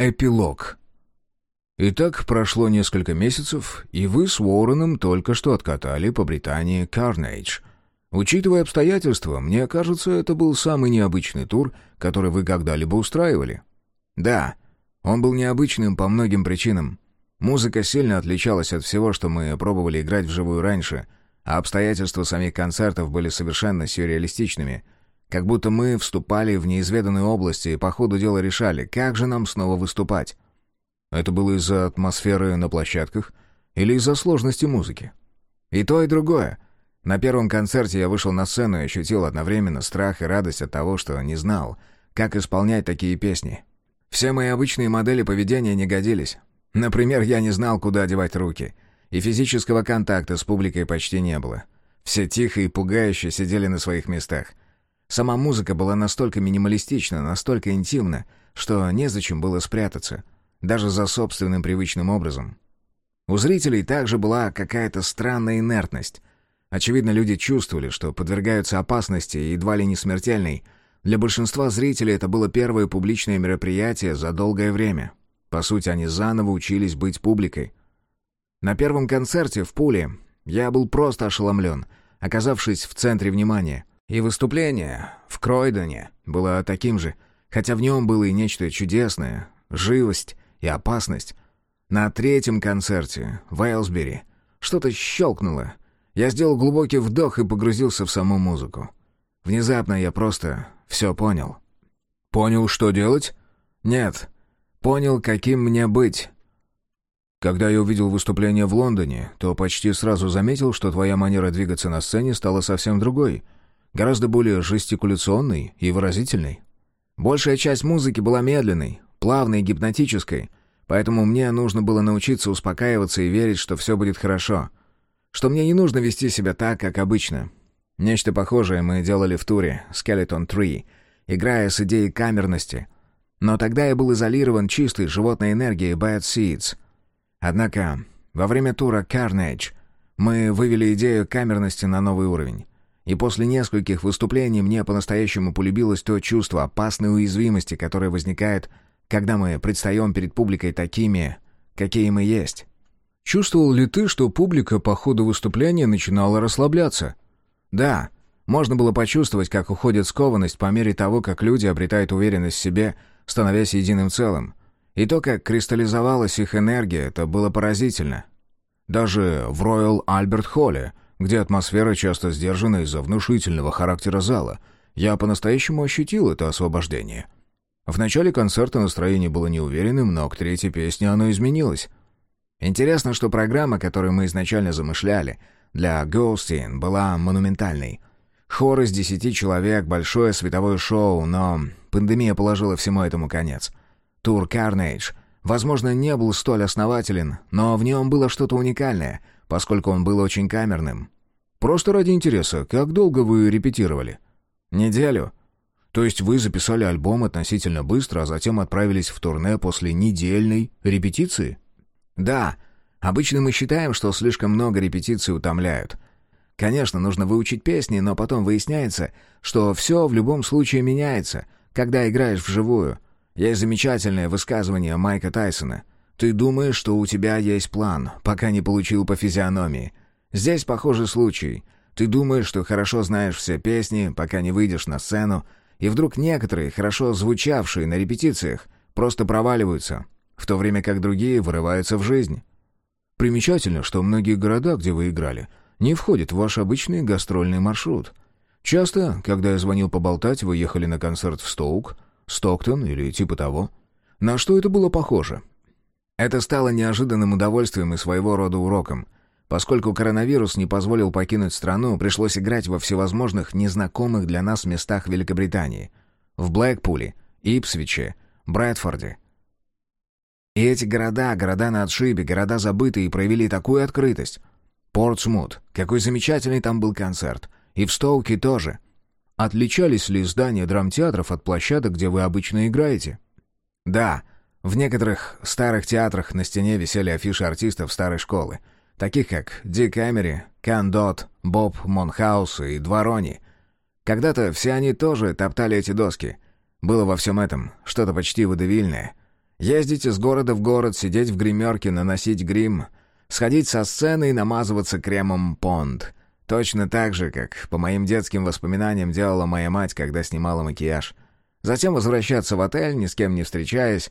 Эпилог. Итак, прошло несколько месяцев, и вы с Уорреном только что откатали по Британии Carnage. Учитывая обстоятельства, мне кажется, это был самый необычный тур, который вы когда-либо устраивали. Да, он был необычным по многим причинам. Музыка сильно отличалась от всего, что мы пробовали играть вживую раньше, а обстоятельства самих концертов были совершенно сюрреалистичными — как будто мы вступали в неизведанные области и по ходу дела решали, как же нам снова выступать. Это было из-за атмосферы на площадках или из-за сложности музыки? И то, и другое. На первом концерте я вышел на сцену и ощутил одновременно страх и радость от того, что не знал, как исполнять такие песни. Все мои обычные модели поведения не годились. Например, я не знал, куда одевать руки, и физического контакта с публикой почти не было. Все тихо и пугающе сидели на своих местах — Сама музыка была настолько минималистична, настолько интимна, что незачем было спрятаться, даже за собственным привычным образом. У зрителей также была какая-то странная инертность. Очевидно, люди чувствовали, что подвергаются опасности, едва ли не смертельной. Для большинства зрителей это было первое публичное мероприятие за долгое время. По сути, они заново учились быть публикой. На первом концерте в Пуле я был просто ошеломлен, оказавшись в центре внимания. И выступление в Кройдоне было таким же, хотя в нем было и нечто чудесное, живость и опасность. На третьем концерте в Эйлсбери что-то щелкнуло. Я сделал глубокий вдох и погрузился в саму музыку. Внезапно я просто все понял. Понял, что делать? Нет. Понял, каким мне быть. Когда я увидел выступление в Лондоне, то почти сразу заметил, что твоя манера двигаться на сцене стала совсем другой — гораздо более жестикуляционный и выразительный. Большая часть музыки была медленной, плавной и гипнотической, поэтому мне нужно было научиться успокаиваться и верить, что все будет хорошо, что мне не нужно вести себя так, как обычно. Нечто похожее мы делали в туре «Skeleton Tree», играя с идеей камерности. Но тогда я был изолирован чистой животной энергией Bad Seeds. Однако во время тура Carnage мы вывели идею камерности на новый уровень. И после нескольких выступлений мне по-настоящему полюбилось то чувство опасной уязвимости, которое возникает, когда мы предстаем перед публикой такими, какие мы есть. Чувствовал ли ты, что публика по ходу выступления начинала расслабляться? Да, можно было почувствовать, как уходит скованность по мере того, как люди обретают уверенность в себе, становясь единым целым. И то, как кристаллизовалась их энергия, это было поразительно. Даже в Royal Albert Холле — где атмосфера часто сдержана из-за внушительного характера зала, я по-настоящему ощутил это освобождение. В начале концерта настроение было неуверенным, но к третьей песне оно изменилось. Интересно, что программа, которую мы изначально замышляли, для Ghostin была монументальной. Хор из десяти человек, большое световое шоу, но пандемия положила всему этому конец. Тур Carnage, возможно, не был столь основателен, но в нем было что-то уникальное — поскольку он был очень камерным. Просто ради интереса, как долго вы репетировали? Неделю. То есть вы записали альбом относительно быстро, а затем отправились в турне после недельной репетиции? Да. Обычно мы считаем, что слишком много репетиций утомляют. Конечно, нужно выучить песни, но потом выясняется, что все в любом случае меняется, когда играешь вживую. Есть замечательное высказывание Майка Тайсона — ты думаешь, что у тебя есть план, пока не получил по физиономии. Здесь похожий случай. Ты думаешь, что хорошо знаешь все песни, пока не выйдешь на сцену, и вдруг некоторые, хорошо звучавшие на репетициях, просто проваливаются, в то время как другие вырываются в жизнь. Примечательно, что многие города, где вы играли, не входят в ваш обычный гастрольный маршрут. Часто, когда я звонил поболтать, вы ехали на концерт в Стоук, Стоктон или типа того. На что это было похоже? Это стало неожиданным удовольствием и своего рода уроком. Поскольку коронавирус не позволил покинуть страну, пришлось играть во всевозможных незнакомых для нас местах Великобритании. В Блэкпуле, Ипсвиче, Брэдфорде. И эти города, города на отшибе, города забытые, проявили такую открытость. Портсмут, какой замечательный там был концерт. И в Стоуке тоже. Отличались ли здания драмтеатров от площадок, где вы обычно играете? Да, в некоторых старых театрах на стене висели афиши артистов старой школы, таких как Дик Эмери, Кен Додд, Боб Монкхаус и Два Ронни. Когда-то все они тоже топтали эти доски. Было во всем этом что-то почти водевильное. Ездить из города в город, сидеть в гримерке, наносить грим, сходить со сцены и намазываться кремом Понд. Точно так же, как по моим детским воспоминаниям делала моя мать, когда снимала макияж. Затем возвращаться в отель, ни с кем не встречаясь.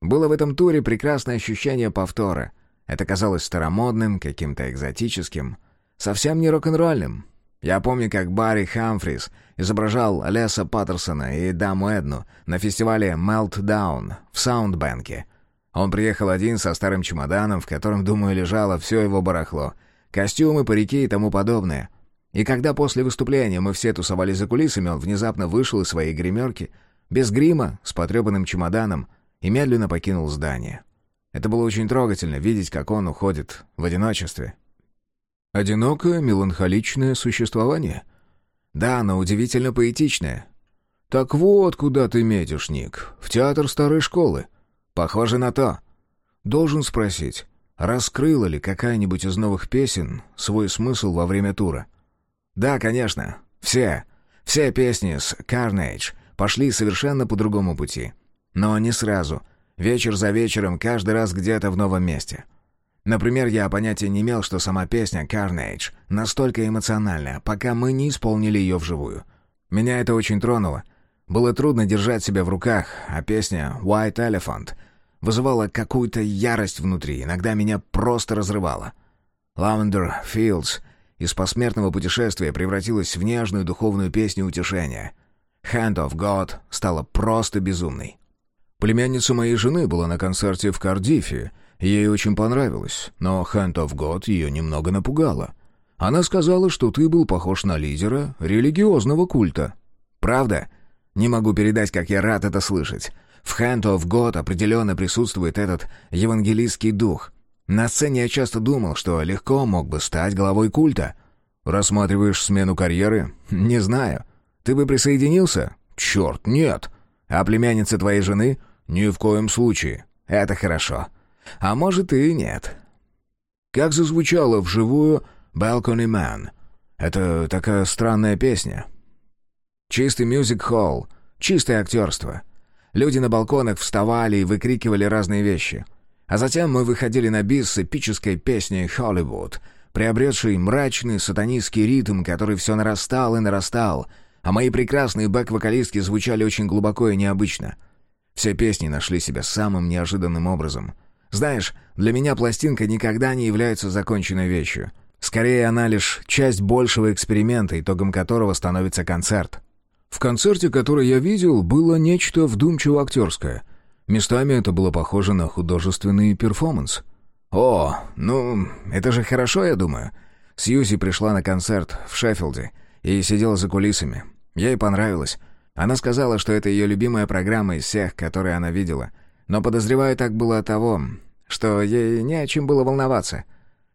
Было в этом туре прекрасное ощущение повтора. Это казалось старомодным, каким-то экзотическим, совсем не рок-н-ролльным. Я помню, как Барри Хамфрис изображал Леса Паттерсона и Даму Эдну на фестивале Meltdown в Саундбэнке. Он приехал один со старым чемоданом, в котором, думаю, лежало все его барахло — Костюмы, парики и тому подобное. И когда после выступления мы все тусовались за кулисами, он внезапно вышел из своей гримерки, без грима, с потрепанным чемоданом, и медленно покинул здание. Это было очень трогательно, видеть, как он уходит в одиночестве. Одинокое, меланхоличное существование? Да, но удивительно поэтичное. Так вот, куда ты метишь, Ник. В театр старой школы. Похоже на то. Должен спросить, Раскрыла ли какая-нибудь из новых песен свой смысл во время тура? Да, конечно. Все. Все песни с Carnage пошли совершенно по другому пути. Но не сразу. Вечер за вечером, каждый раз где-то в новом месте. Например, я понятия не имел, что сама песня Carnage настолько эмоциональная, пока мы не исполнили ее вживую. Меня это очень тронуло. Было трудно держать себя в руках, а песня «White Elephant» — вызывала какую-то ярость внутри, иногда меня просто разрывало. «Lavender Fields» из посмертного путешествия превратилась в нежную духовную песню утешения. «Hand of God» стала просто безумной. Племянница моей жены была на концерте в Кардифе, ей очень понравилось, но «Hand of God» ее немного напугала. Она сказала, что ты был похож на лидера религиозного культа. «Правда?» Не могу передать, как я рад это слышать. В Hand of God определенно присутствует этот евангелистский дух. На сцене я часто думал, что легко мог бы стать главой культа. Рассматриваешь смену карьеры? Не знаю. Ты бы присоединился? Черт, нет. А племянница твоей жены? Ни в коем случае. Это хорошо. А может и нет. Как зазвучало вживую «Balcony Man». Это такая странная песня. Чистый мюзик-холл, чистое актерство — Люди на балконах вставали и выкрикивали разные вещи. А затем мы выходили на бис с эпической песней «Холливуд», приобретшей мрачный сатанистский ритм, который все нарастал и нарастал, а мои прекрасные бэк-вокалистки звучали очень глубоко и необычно. Все песни нашли себя самым неожиданным образом. Знаешь, для меня пластинка никогда не является законченной вещью. Скорее, она лишь часть большего эксперимента, итогом которого становится концерт. В концерте, который я видел, было нечто вдумчиво-актерское. Местами это было похоже на художественный перформанс. «О, ну, это же хорошо, я думаю». Сьюзи пришла на концерт в Шеффилде и сидела за кулисами. Ей понравилось. Она сказала, что это ее любимая программа из всех, которые она видела. Но, подозреваю, так было от того, что ей не о чем было волноваться.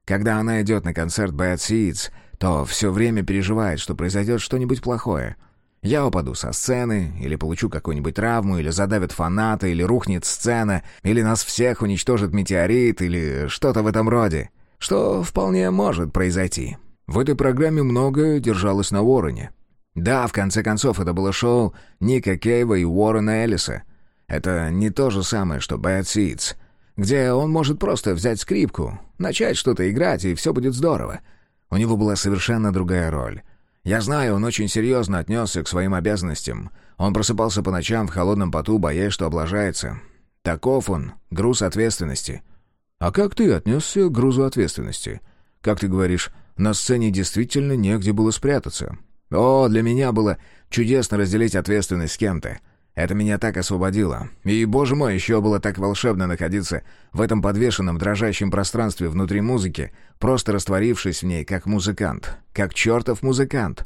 Когда она идет на концерт Bad Seeds, то все время переживает, что произойдет что-нибудь плохое — я упаду со сцены, или получу какую-нибудь травму, или задавят фаната, или рухнет сцена, или нас всех уничтожит метеорит, или что-то в этом роде. Что вполне может произойти. В этой программе многое держалось на Уоррене. Да, в конце концов, это было шоу Ника Кейва и Уоррена Эллиса. Это не то же самое, что Bad Seeds, где он может просто взять скрипку, начать что-то играть, и все будет здорово. У него была совершенно другая роль — я знаю, он очень серьезно отнесся к своим обязанностям. Он просыпался по ночам в холодном поту, боясь, что облажается. Таков он, груз ответственности. А как ты отнесся к грузу ответственности? Как ты говоришь, на сцене действительно негде было спрятаться. О, для меня было чудесно разделить ответственность с кем-то. Это меня так освободило. И, боже мой, еще было так волшебно находиться в этом подвешенном дрожащем пространстве внутри музыки, просто растворившись в ней как музыкант, как чертов музыкант.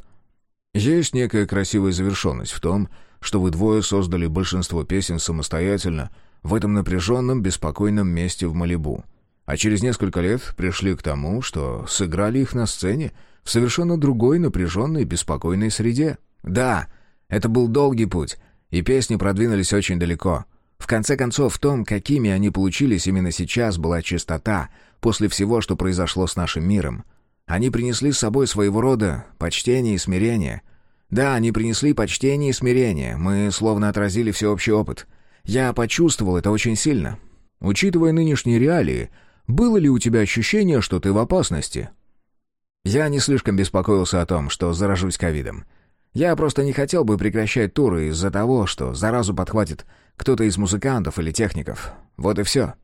Есть некая красивая завершенность в том, что вы двое создали большинство песен самостоятельно в этом напряженном, беспокойном месте в Малибу. А через несколько лет пришли к тому, что сыграли их на сцене в совершенно другой напряженной, беспокойной среде. Да, это был долгий путь — и песни продвинулись очень далеко. В конце концов, в том, какими они получились именно сейчас, была чистота после всего, что произошло с нашим миром. Они принесли с собой своего рода почтение и смирение. Да, они принесли почтение и смирение, мы словно отразили всеобщий опыт. Я почувствовал это очень сильно. Учитывая нынешние реалии, было ли у тебя ощущение, что ты в опасности? Я не слишком беспокоился о том, что заражусь ковидом. Я просто не хотел бы прекращать туры из-за того, что заразу подхватит кто-то из музыкантов или техников. Вот и все.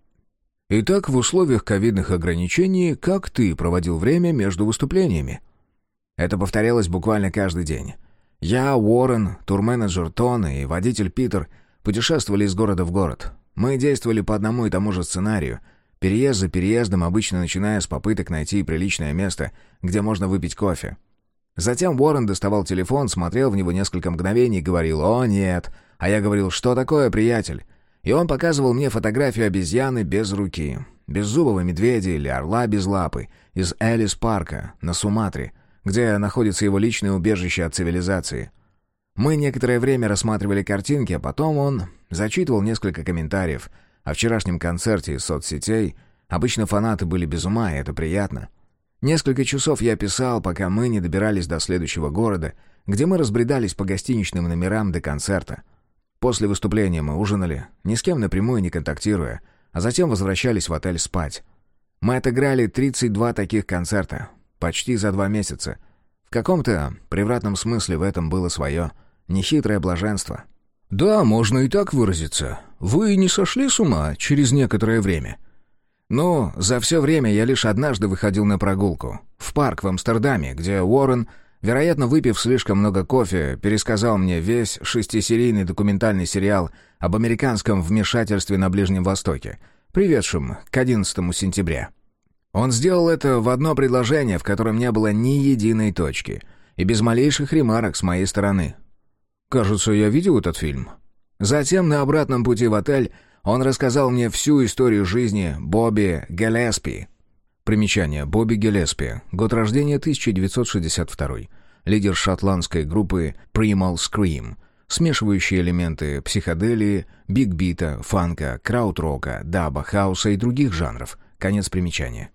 Итак, в условиях ковидных ограничений, как ты проводил время между выступлениями? Это повторялось буквально каждый день. Я, Уоррен, турменеджер Тон и водитель Питер путешествовали из города в город. Мы действовали по одному и тому же сценарию. Переезд за переездом, обычно начиная с попыток найти приличное место, где можно выпить кофе. Затем Уоррен доставал телефон, смотрел в него несколько мгновений и говорил «О, нет». А я говорил «Что такое, приятель?» И он показывал мне фотографию обезьяны без руки, беззубого медведя или орла без лапы из Элис-парка на Суматре, где находится его личное убежище от цивилизации. Мы некоторое время рассматривали картинки, а потом он зачитывал несколько комментариев о вчерашнем концерте из соцсетей. Обычно фанаты были без ума, и это приятно. Несколько часов я писал, пока мы не добирались до следующего города, где мы разбредались по гостиничным номерам до концерта. После выступления мы ужинали, ни с кем напрямую не контактируя, а затем возвращались в отель спать. Мы отыграли 32 таких концерта, почти за два месяца. В каком-то превратном смысле в этом было свое — Нехитрое блаженство. «Да, можно и так выразиться. Вы не сошли с ума через некоторое время?» «Ну, за все время я лишь однажды выходил на прогулку. В парк в Амстердаме, где Уоррен, вероятно, выпив слишком много кофе, пересказал мне весь шестисерийный документальный сериал об американском вмешательстве на Ближнем Востоке, приведшем к 11 сентября. Он сделал это в одно предложение, в котором не было ни единой точки, и без малейших ремарок с моей стороны. Кажется, я видел этот фильм. Затем на обратном пути в отель он рассказал мне всю историю жизни Бобби Гелеспи. Примечание. Бобби Гелеспи. Год рождения 1962. Лидер шотландской группы Primal Scream, смешивающий элементы психоделии, биг-бита, фанка, краудрока, даба, хауса и других жанров. Конец примечания.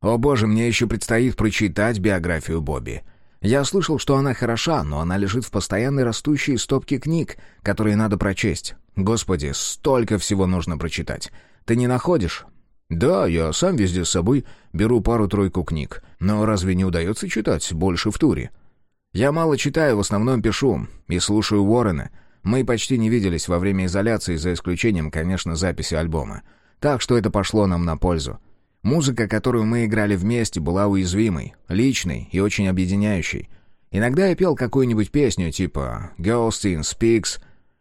О боже, мне еще предстоит прочитать биографию Бобби. Я слышал, что она хороша, но она лежит в постоянной растущей стопке книг, которые надо прочесть. Господи, столько всего нужно прочитать. Ты не находишь? Да, я сам везде с собой беру пару-тройку книг. Но разве не удается читать больше в туре? Я мало читаю, в основном пишу и слушаю Уоррена. Мы почти не виделись во время изоляции, за исключением, конечно, записи альбома. Так что это пошло нам на пользу. Музыка, которую мы играли вместе, была уязвимой, личной и очень объединяющей. Иногда я пел какую-нибудь песню типа «Ghost in Speaks»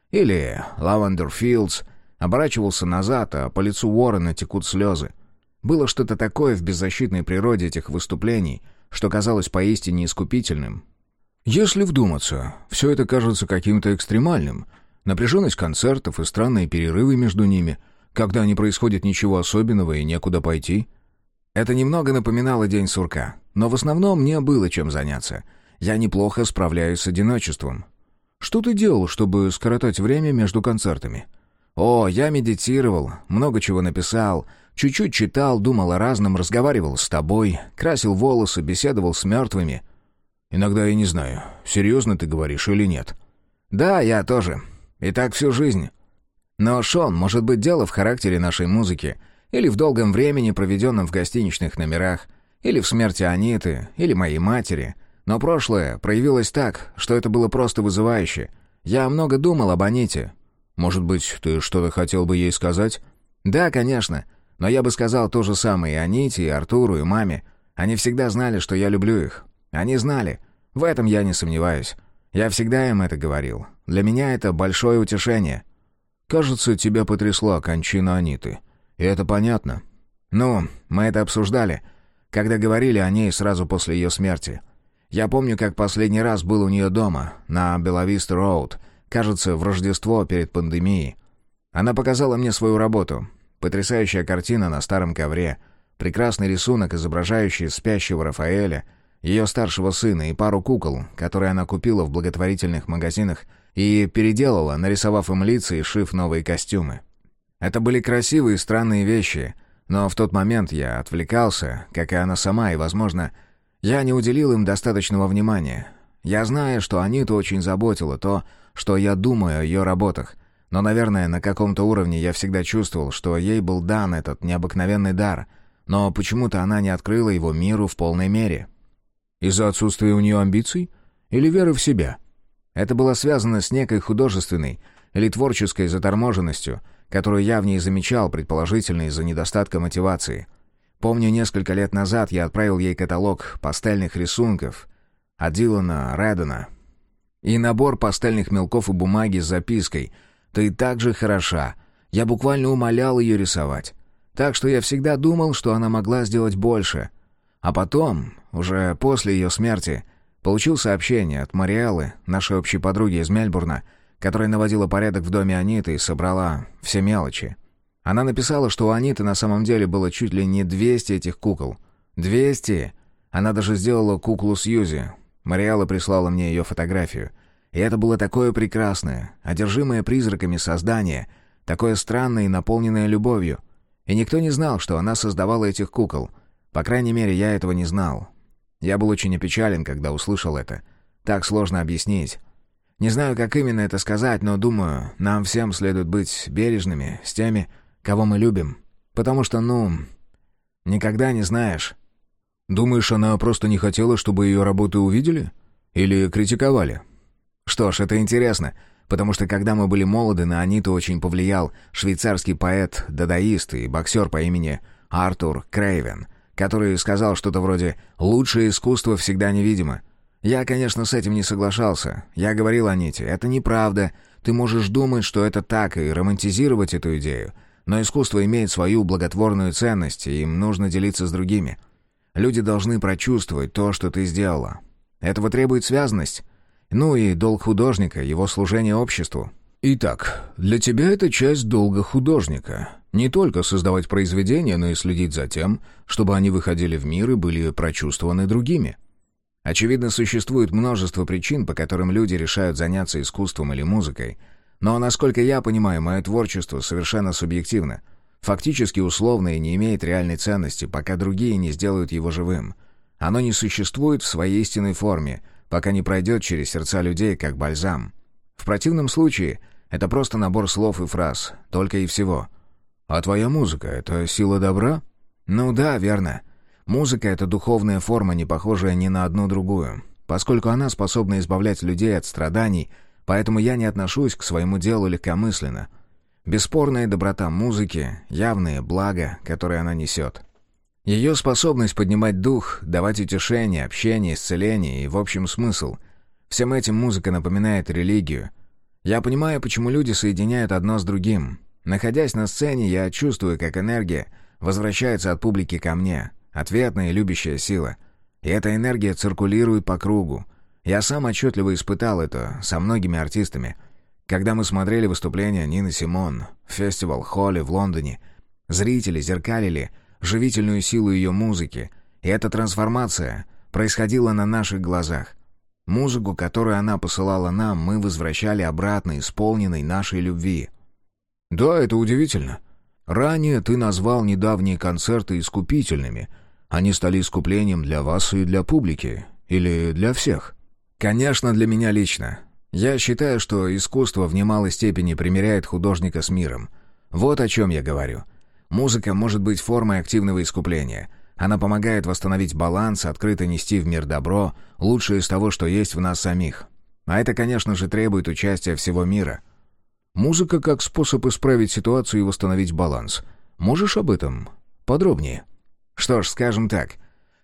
или «Lavender Fields», оборачивался назад, а по лицу Уоррена текут слезы. Было что-то такое в беззащитной природе этих выступлений, что казалось поистине искупительным. Если вдуматься, все это кажется каким-то экстремальным. Напряженность концертов и странные перерывы между ними — когда не происходит ничего особенного и некуда пойти. Это немного напоминало день сурка, но в основном мне было чем заняться. Я неплохо справляюсь с одиночеством. Что ты делал, чтобы скоротать время между концертами? О, я медитировал, много чего написал, чуть-чуть читал, думал о разном, разговаривал с тобой, красил волосы, беседовал с мертвыми. Иногда я не знаю, серьезно ты говоришь или нет. Да, я тоже. И так всю жизнь. Но, Шон, может быть дело в характере нашей музыки, или в долгом времени, проведенном в гостиничных номерах, или в смерти Аниты, или моей матери. Но прошлое проявилось так, что это было просто вызывающе. Я много думал об Аните. Может быть, ты что-то хотел бы ей сказать? Да, конечно. Но я бы сказал то же самое и Аните, и Артуру, и маме. Они всегда знали, что я люблю их. Они знали. В этом я не сомневаюсь. Я всегда им это говорил. Для меня это большое утешение. Кажется, тебя потрясла кончина Аниты. И это понятно. Ну, мы это обсуждали, когда говорили о ней сразу после ее смерти. Я помню, как последний раз был у нее дома, на Белависта-Роуд, кажется, в Рождество перед пандемией. Она показала мне свою работу. Потрясающая картина на старом ковре, прекрасный рисунок, изображающий спящего Рафаэля, ее старшего сына и пару кукол, которые она купила в благотворительных магазинах и переделала, нарисовав им лица и шив новые костюмы. Это были красивые и странные вещи, но в тот момент я отвлекался, как и она сама, и, возможно, я не уделил им достаточного внимания. Я знаю, что Аниту очень заботило то, что я думаю о ее работах, Но, наверное, на каком-то уровне я всегда чувствовал, что ей был дан этот необыкновенный дар, но почему-то она не открыла его миру в полной мере. Из-за отсутствия у нее амбиций? Или веры в себя? Это было связано с некой художественной или творческой заторможенностью, которую я в ней замечал, предположительно из-за недостатка мотивации. Помню, несколько лет назад я отправил ей каталог пастельных рисунков от Дилана Реддена и набор пастельных мелков и бумаги с запиской «Ты так же хороша». Я буквально умолял ее рисовать. Так что я всегда думал, что она могла сделать больше. А потом, уже после ее смерти, получил сообщение от Мариэллы, нашей общей подруги из Мельбурна, которая наводила порядок в доме Аниты и собрала все мелочи. Она написала, что у Аниты на самом деле было чуть ли не 200 этих кукол. 200! Она даже сделала куклу Сьюзи. Мариэлла прислала мне ее фотографию. И это было такое прекрасное, одержимое призраками создание, такое странное и наполненное любовью. И никто не знал, что она создавала этих кукол. По крайней мере, я этого не знал. Я был очень опечален, когда услышал это. Так сложно объяснить. Не знаю, как именно это сказать, но думаю, нам всем следует быть бережными с теми, кого мы любим. Потому что, ну, никогда не знаешь. Думаешь, она просто не хотела, чтобы ее работы увидели? Или критиковали? Что ж, это интересно, потому что когда мы были молоды, на Аниту очень повлиял швейцарский поэт-дадаист и боксер по имени Артур Крейвен, который сказал что-то вроде «лучшее искусство всегда невидимо». Я, конечно, с этим не соглашался. Я говорил Аните, это неправда. Ты можешь думать, что это так, и романтизировать эту идею. Но искусство имеет свою благотворную ценность, и им нужно делиться с другими. Люди должны прочувствовать то, что ты сделала. Этого требует связанность. Ну и долг художника, его служение обществу. Итак, для тебя это часть долга художника. Не только создавать произведения, но и следить за тем, чтобы они выходили в мир и были прочувствованы другими. Очевидно, существует множество причин, по которым люди решают заняться искусством или музыкой. Но, насколько я понимаю, мое творчество совершенно субъективно. Фактически условно и не имеет реальной ценности, пока другие не сделают его живым. Оно не существует в своей истинной форме, пока не пройдет через сердца людей, как бальзам. В противном случае это просто набор слов и фраз, только и всего. «А твоя музыка — это сила добра?» «Ну да, верно. Музыка — это духовная форма, не похожая ни на одну другую, поскольку она способна избавлять людей от страданий, поэтому я не отношусь к своему делу легкомысленно. Бесспорная доброта музыки, явное благо, которое она несет. Ее способность поднимать дух, давать утешение, общение, исцеление и, в общем, смысл. Всем этим музыка напоминает религию. Я понимаю, почему люди соединяют одно с другим. Находясь на сцене, я чувствую, как энергия возвращается от публики ко мне — Ответная любящая сила. И эта энергия циркулирует по кругу. Я сам отчетливо испытал это со многими артистами. Когда мы смотрели выступление Нины Симон в фестивал-холле в Лондоне, зрители зеркалили живительную силу ее музыки, и эта трансформация происходила на наших глазах. Музыку, которую она посылала нам, мы возвращали обратно, исполненной нашей любви. «Да, это удивительно. Ранее ты назвал недавние концерты искупительными — они стали искуплением для вас и для публики? Или для всех? Конечно, для меня лично. Я считаю, что искусство в немалой степени примиряет художника с миром. Вот о чем я говорю. Музыка может быть формой активного искупления. Она помогает восстановить баланс, открыто нести в мир добро, лучшее из того, что есть в нас самих. А это, конечно же, требует участия всего мира. Музыка как способ исправить ситуацию и восстановить баланс. Можешь об этом подробнее? Что ж, скажем так,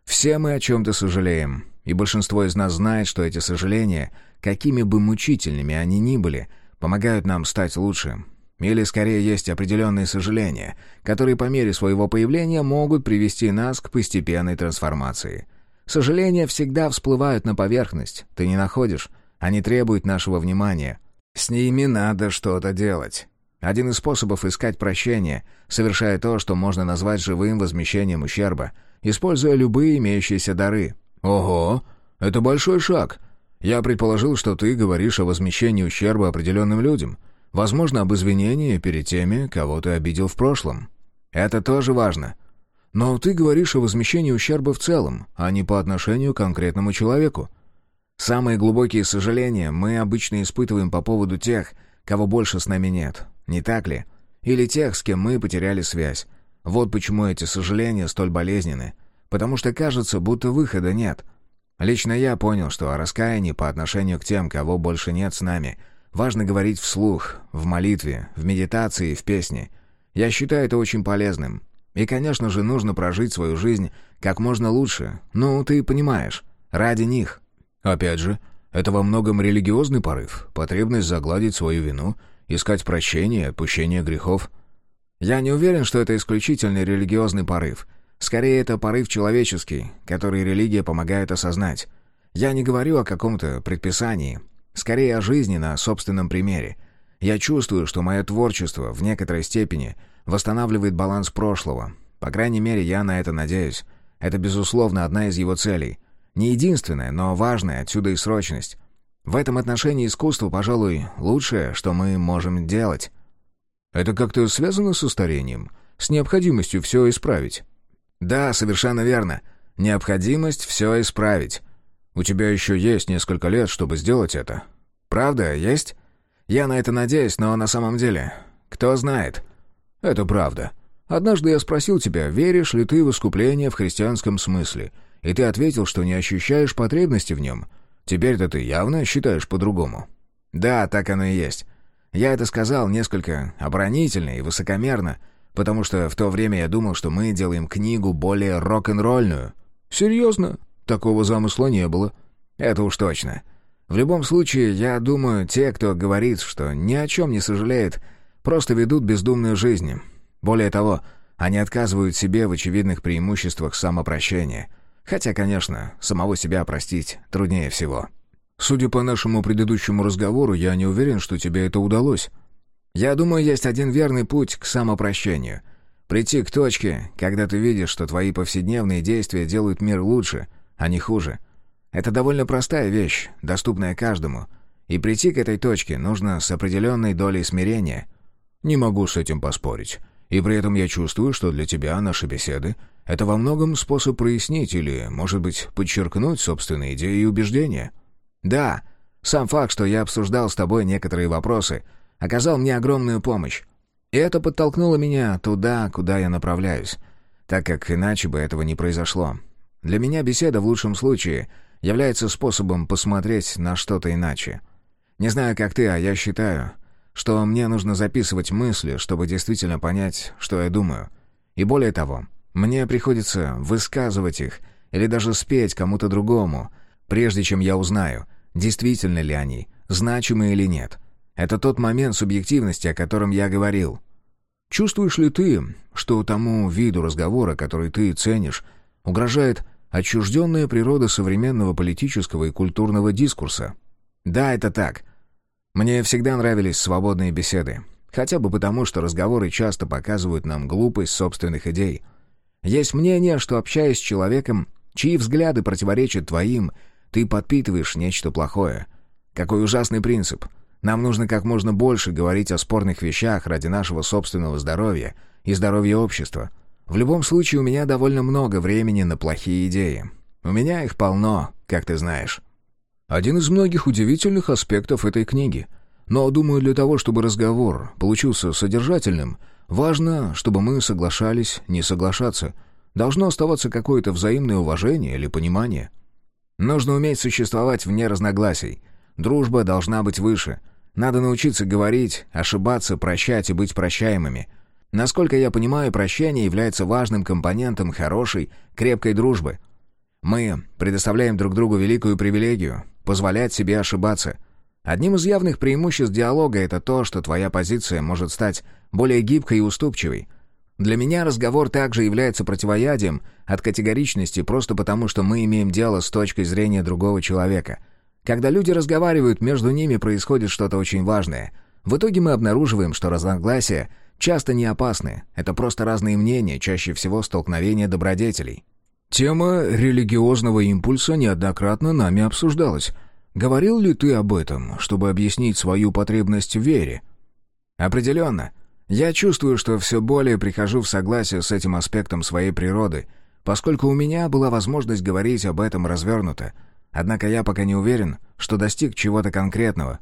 все мы о чем-то сожалеем, и большинство из нас знает, что эти сожаления, какими бы мучительными они ни были, помогают нам стать лучше. Или скорее есть определенные сожаления, которые по мере своего появления могут привести нас к постепенной трансформации. Сожаления всегда всплывают на поверхность, ты не находишь? Они требуют нашего внимания. С ними надо что-то делать. Один из способов искать прощение, совершая то, что можно назвать живым возмещением ущерба, используя любые имеющиеся дары. Ого, это большой шаг. Я предположил, что ты говоришь о возмещении ущерба определенным людям. Возможно, об извинении перед теми, кого ты обидел в прошлом. Это тоже важно. Но ты говоришь о возмещении ущерба в целом, а не по отношению к конкретному человеку. Самые глубокие сожаления мы обычно испытываем по поводу тех, кого больше с нами нет, не так ли? Или тех, с кем мы потеряли связь. Вот почему эти сожаления столь болезненны. Потому что кажется, будто выхода нет. Лично я понял, что о раскаянии по отношению к тем, кого больше нет с нами, важно говорить вслух, в молитве, в медитации, в песне. Я считаю это очень полезным. И, конечно же, нужно прожить свою жизнь как можно лучше. Ну, ты понимаешь, ради них. Опять же, это во многом религиозный порыв, потребность загладить свою вину, искать прощения, отпущения грехов. Я не уверен, что это исключительно религиозный порыв. Скорее, это порыв человеческий, который религия помогает осознать. Я не говорю о каком-то предписании, скорее о жизни на собственном примере. Я чувствую, что мое творчество в некоторой степени восстанавливает баланс прошлого. По крайней мере, я на это надеюсь. Это, безусловно, одна из его целей. Не единственная, но важная, отсюда и срочность. В этом отношении искусство, пожалуй, лучшее, что мы можем делать. Это как-то связано со старением, с необходимостью все исправить. Да, совершенно верно. Необходимость все исправить. У тебя еще есть несколько лет, чтобы сделать это. Правда, есть? Я на это надеюсь, но на самом деле... Кто знает? Это правда. Однажды я спросил тебя, веришь ли ты в искупление в христианском смысле — и ты ответил, что не ощущаешь потребности в нем. Теперь-то ты явно считаешь по-другому». «Да, так оно и есть. Я это сказал несколько оборонительно и высокомерно, потому что в то время я думал, что мы делаем книгу более рок-н-ролльную». «Серьезно? Такого замысла не было». «Это уж точно. В любом случае, я думаю, те, кто говорит, что ни о чем не сожалеет, просто ведут бездумную жизнь. Более того, они отказывают себе в очевидных преимуществах самопрощения». Хотя, конечно, самого себя простить труднее всего. Судя по нашему предыдущему разговору, я не уверен, что тебе это удалось. Я думаю, есть один верный путь к самопрощению. Прийти к точке, когда ты видишь, что твои повседневные действия делают мир лучше, а не хуже. Это довольно простая вещь, доступная каждому. И прийти к этой точке нужно с определенной долей смирения. Не могу с этим поспорить. И при этом я чувствую, что для тебя наши беседы это во многом способ прояснить или, может быть, подчеркнуть собственные идеи и убеждения. Да, сам факт, что я обсуждал с тобой некоторые вопросы, оказал мне огромную помощь. И это подтолкнуло меня туда, куда я направляюсь, так как иначе бы этого не произошло. Для меня беседа в лучшем случае является способом посмотреть на что-то иначе. Не знаю, как ты, а я считаю, что мне нужно записывать мысли, чтобы действительно понять, что я думаю. И более того, мне приходится высказывать их или даже спеть кому-то другому, прежде чем я узнаю, действительно ли они, значимы или нет. Это тот момент субъективности, о котором я говорил. Чувствуешь ли ты, что тому виду разговора, который ты ценишь, угрожает отчужденная природа современного политического и культурного дискурса? Да, это так. Мне всегда нравились свободные беседы. Хотя бы потому, что разговоры часто показывают нам глупость собственных идей — есть мнение, что общаясь с человеком, чьи взгляды противоречат твоим, ты подпитываешь нечто плохое. Какой ужасный принцип. Нам нужно как можно больше говорить о спорных вещах ради нашего собственного здоровья и здоровья общества. В любом случае, у меня довольно много времени на плохие идеи. У меня их полно, как ты знаешь. Один из многих удивительных аспектов этой книги. Но, думаю, для того, чтобы разговор получился содержательным — Важно, чтобы мы соглашались не соглашаться. Должно оставаться какое-то взаимное уважение или понимание. Нужно уметь существовать вне разногласий. Дружба должна быть выше. Надо научиться говорить, ошибаться, прощать и быть прощаемыми. Насколько я понимаю, прощение является важным компонентом хорошей, крепкой дружбы. Мы предоставляем друг другу великую привилегию — позволять себе ошибаться — Одним из явных преимуществ диалога это то, что твоя позиция может стать более гибкой и уступчивой. Для меня разговор также является противоядием от категоричности просто потому, что мы имеем дело с точкой зрения другого человека. Когда люди разговаривают, между ними происходит что-то очень важное. В итоге мы обнаруживаем, что разногласия часто не опасны. Это просто разные мнения, чаще всего столкновения добродетелей. Тема религиозного импульса неоднократно нами обсуждалась — Говорил ли ты об этом, чтобы объяснить свою потребность в вере? Определенно. Я чувствую, что все более прихожу в согласие с этим аспектом своей природы, поскольку у меня была возможность говорить об этом развернуто. Однако я пока не уверен, что достиг чего-то конкретного.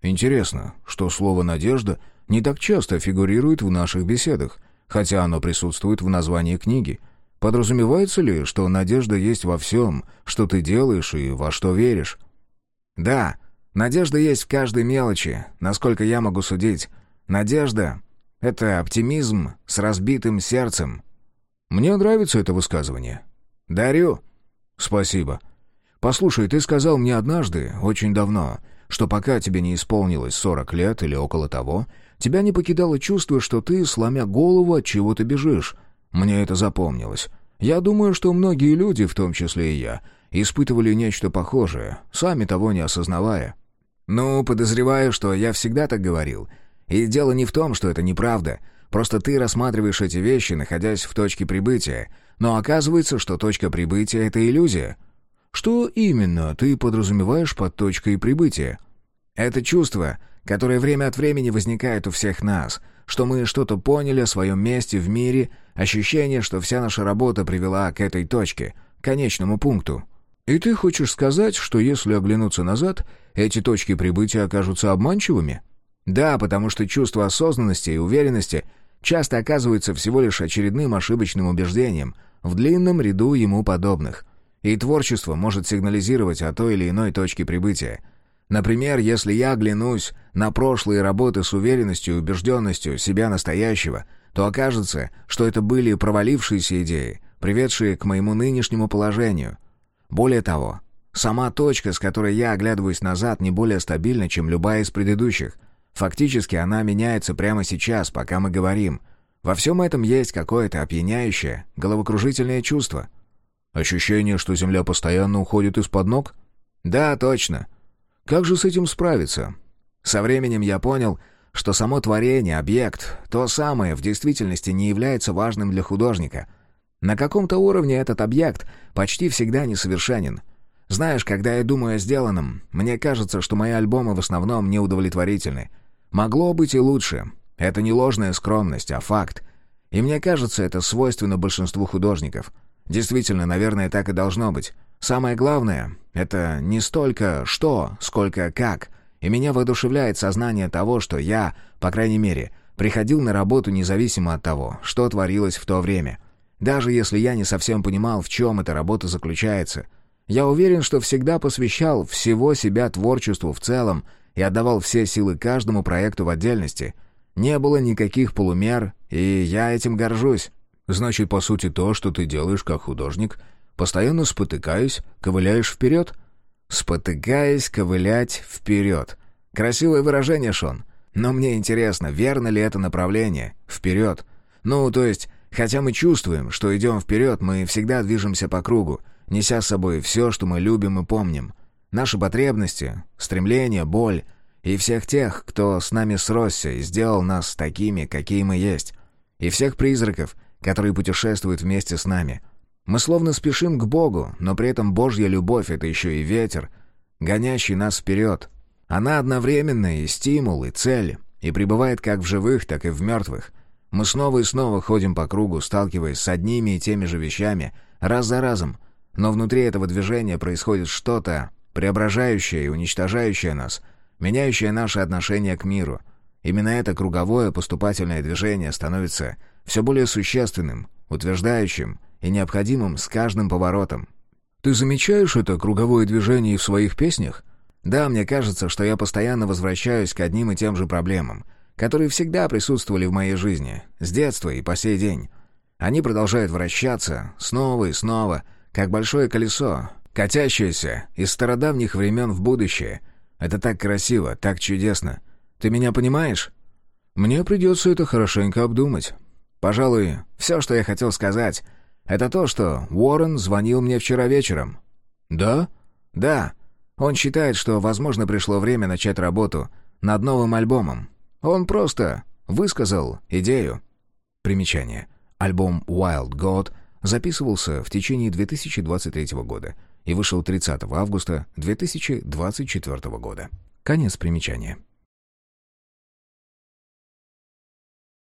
Интересно, что слово «надежда» не так часто фигурирует в наших беседах, хотя оно присутствует в названии книги. Подразумевается ли, что надежда есть во всем, что ты делаешь и во что веришь? Да, надежда есть в каждой мелочи, насколько я могу судить. Надежда — это оптимизм с разбитым сердцем. Мне нравится это высказывание. Дарю. Спасибо. Послушай, ты сказал мне однажды, очень давно, что пока тебе не исполнилось сорок лет или около того, тебя не покидало чувство, что ты, сломя голову, от чего ты бежишь. Мне это запомнилось. Я думаю, что многие люди, в том числе и я, испытывали нечто похожее, сами того не осознавая. «Ну, подозреваю, что я всегда так говорил. И дело не в том, что это неправда. Просто ты рассматриваешь эти вещи, находясь в точке прибытия. Но оказывается, что точка прибытия — это иллюзия. Что именно ты подразумеваешь под точкой прибытия? Это чувство, которое время от времени возникает у всех нас, что мы что-то поняли о своем месте в мире, ощущение, что вся наша работа привела к этой точке, к конечному пункту. И ты хочешь сказать, что если оглянуться назад, эти точки прибытия окажутся обманчивыми? Да, потому что чувство осознанности и уверенности часто оказывается всего лишь очередным ошибочным убеждением в длинном ряду ему подобных. И творчество может сигнализировать о той или иной точке прибытия. Например, если я оглянусь на прошлые работы с уверенностью и убежденностью себя настоящего, то окажется, что это были провалившиеся идеи, приведшие к моему нынешнему положению. Более того, сама точка, с которой я оглядываюсь назад, не более стабильна, чем любая из предыдущих. Фактически она меняется прямо сейчас, пока мы говорим. Во всем этом есть какое-то опьяняющее, головокружительное чувство — Ощущение, что земля постоянно уходит из-под ног? Да, точно. Как же с этим справиться? Со временем я понял, что само творение, объект, то самое, в действительности не является важным для художника. На каком-то уровне этот объект почти всегда несовершенен. Знаешь, когда я думаю о сделанном, мне кажется, что мои альбомы в основном неудовлетворительны. Могло быть и лучше. Это не ложная скромность, а факт. И мне кажется, это свойственно большинству художников — Действительно, наверное, так и должно быть. Самое главное — это не столько что, сколько как. И меня воодушевляет сознание того, что я, по крайней мере, приходил на работу независимо от того, что творилось в то время. Даже если я не совсем понимал, в чем эта работа заключается. Я уверен, что всегда посвящал всего себя творчеству в целом и отдавал все силы каждому проекту в отдельности. Не было никаких полумер, и я этим горжусь. Значит, по сути, то, что ты делаешь как художник, постоянно спотыкаясь, ковыляешь вперед? Спотыкаясь, ковылять вперед. Красивое выражение, Шон. Но мне интересно, верно ли это направление? Вперед. Ну, то есть, хотя мы чувствуем, что идем вперед, мы всегда движемся по кругу, неся с собой все, что мы любим и помним. Наши потребности, стремления, боль и всех тех, кто с нами сросся и сделал нас такими, какие мы есть. И всех призраков — которые путешествуют вместе с нами. Мы словно спешим к Богу, но при этом Божья любовь — это еще и ветер, гонящий нас вперед. Она одновременно и стимул, и цель, и пребывает как в живых, так и в мертвых. Мы снова и снова ходим по кругу, сталкиваясь с одними и теми же вещами, раз за разом, но внутри этого движения происходит что-то, преображающее и уничтожающее нас, меняющее наше отношение к миру. Именно это круговое поступательное движение становится все более существенным, утверждающим и необходимым с каждым поворотом. Ты замечаешь это круговое движение в своих песнях? Да, мне кажется, что я постоянно возвращаюсь к одним и тем же проблемам, которые всегда присутствовали в моей жизни, с детства и по сей день. Они продолжают вращаться снова и снова, как большое колесо, катящееся из стародавних времен в будущее. Это так красиво, так чудесно. Ты меня понимаешь? Мне придется это хорошенько обдумать. Пожалуй, все, что я хотел сказать, это то, что Уоррен звонил мне вчера вечером. Да? Да. Он считает, что, возможно, пришло время начать работу над новым альбомом. Он просто высказал идею. Примечание. Альбом Wild God записывался в течение 2023 года и вышел 30 августа 2024 года. Конец примечания.